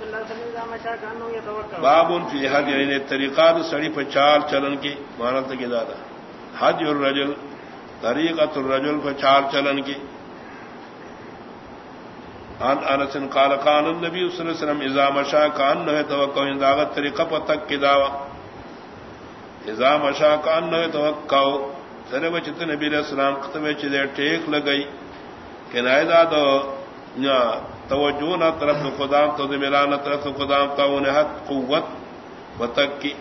صلى الله عليه فی حج یعنی طریقہ سڑی پر چال چلن کی مانت کی دادا حج الرجل طریقت الرجل پر چال چلن کی۔ ان انس قال قال النبي صلى الله عليه وسلم اذا مشى كانه يتوكل یعنی ان داغت طریقہ پر تک کی داوا اذا مشى كانه يتوكل سره بچت نبی علیہ السلام ختم چ ٹیک لگئی۔ کہ نائدہ دو توجہ نہ طرف خدام تو ملانا طرف خدام کا انہیں حد قوت بتک کی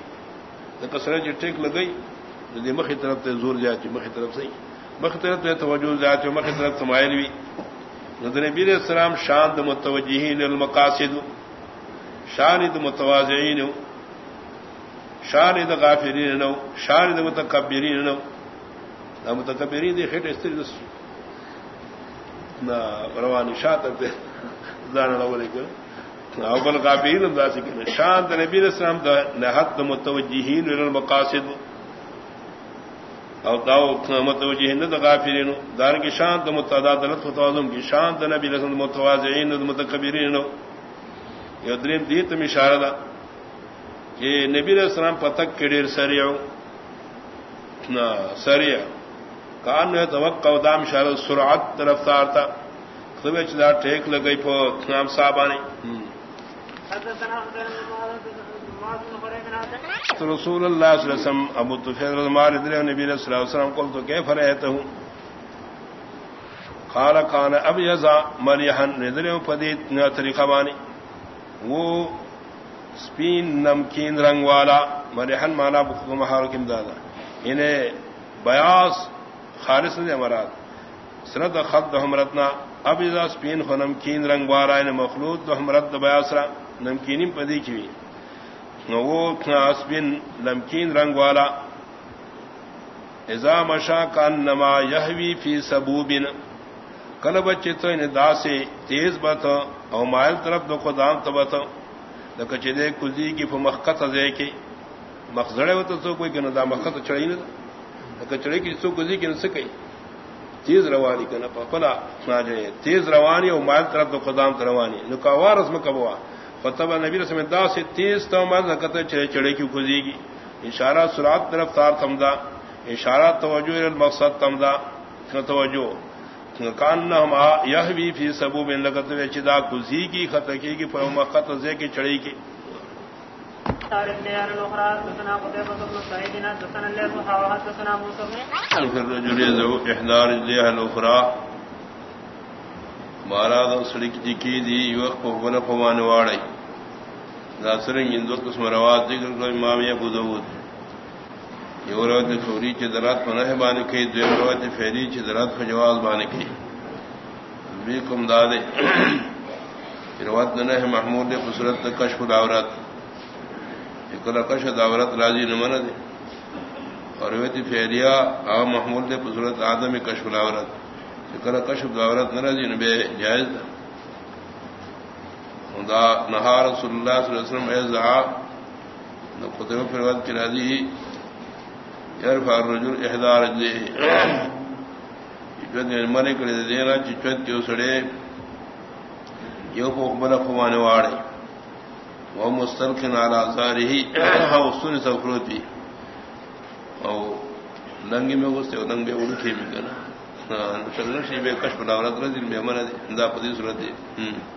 کسرے جی ٹھیک لگئی جی مکھی طرف سے زور جاتی مکھی طرف سے مکھ طرف سے توجہ جاتی مکھی طرف سے مائل بھی ندر بیر السلام شاند متوجہین المقاصد شاند متوازعین شاند غافرین نو شاند متکبرین نو متکبرین دی خیٹ استری دس روانی شاہ اول کافی شانت نبی السلام دا نحت متوجہین المقاصد. او داو متوجہین دا غافرین دار کی شانت متعدد متوازم کی شانت نبی السلام متواضعین متکبرین. یدریم دیت میں اشارہ دا کہ نبی السلام پتک کے ڈیر سریع سریع. کان نے توقع دام شار سرعت رفتار تھا۔ تمہیں چلا ٹیک لگئی پو نام صاحبانی رسول اللہ صلی اللہ علیہ وسلم ابو تفیر مار ادر نبی صلی اللہ علیہ وسلم کو تو کیف رہتا ہوں خال خان اب یزا مریحن ندر پدیت طریقہ بانی۔ وہ سپین نمکین رنگ والا مریحن مانا بخم حرکم دادا۔ انہیں بیاس خالص نے مراد سرد خط حمرتنا اب اذا سپین ہو نمکین رنگ وارا نے مخلوط تو حمرت بیاسرا نمکینی پدی کی وہ نمکین رنگ والا. اذا مشا کا نما یہوی فی سبوبن کل بچے تو ان دا سے تیز بت او مائل طرف دو کو دام تو بت چدے کلزی کی فمخت ازے کی مخزڑے ہو تو کوئی کہ نہ مخت چڑھی نہ کچڑے کی سو گزی کی نسکئی تیز روانی کا نہ پلا جائے تیز روانی اور مائل طرف تو خدام روانی نکاوار رسم کبوا فتب نبی رسم دا سے تیز تو مائل نقط چڑے چڑے کی گزی گی اشارہ سرات طرف تار تمدا اشارہ توجہ مقصد تمدا توجہ کان نہ یہ بھی فی سبو میں لگت چدا گزی کی خط کی کی زے کی چڑی کی مارا دو سڑک جی کی دی بن پمان واڑی داسر ہندو قسم رواج ذکر کو امام ابو داود. یہ روایت فوری چ درات پنہ بان کی دو روایت فیری چ درات فجواز بان کی. بھی کم دادے. روایت نہ محمود نے خسرت کشف العورت. کل کش داورت راضی نمن دے۔ اور ویتی فیریا آ محمود دے پسورت آدم کشف لاورت کل کش داورت نہ راضی نبے جائز دا خدا نہا رسول اللہ صلی اللہ علیہ وسلم ایز آ خطب فروت کی راضی یرفع الرجل احدار دے مرے کرے دینا چچت کے سڑے یو کو بلا خوانے واڑے۔ وہ مستلقن على آثاره. او سن سفروتی او لنگی میں گستے او لنگ بے بھی کنا چلنا شی بے کشف لاورت رضی بے من دا پدی صورت ہے.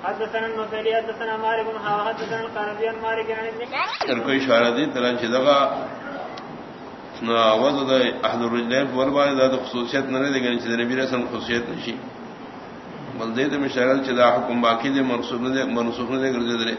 حدثنا النبي حدثنا مالك بن حدثنا القربي عن مالك عن ابن ہر کوئی اشارہ دی تلان چدغا نا وذ احد الرجلين وربان ذات خصوصیت نہ دے گن چھ نبی رسول خصوصیت نشی. بل دے میں شرل چدا حکم باقی دے منسوخ دے منسوخ دے گرزے دے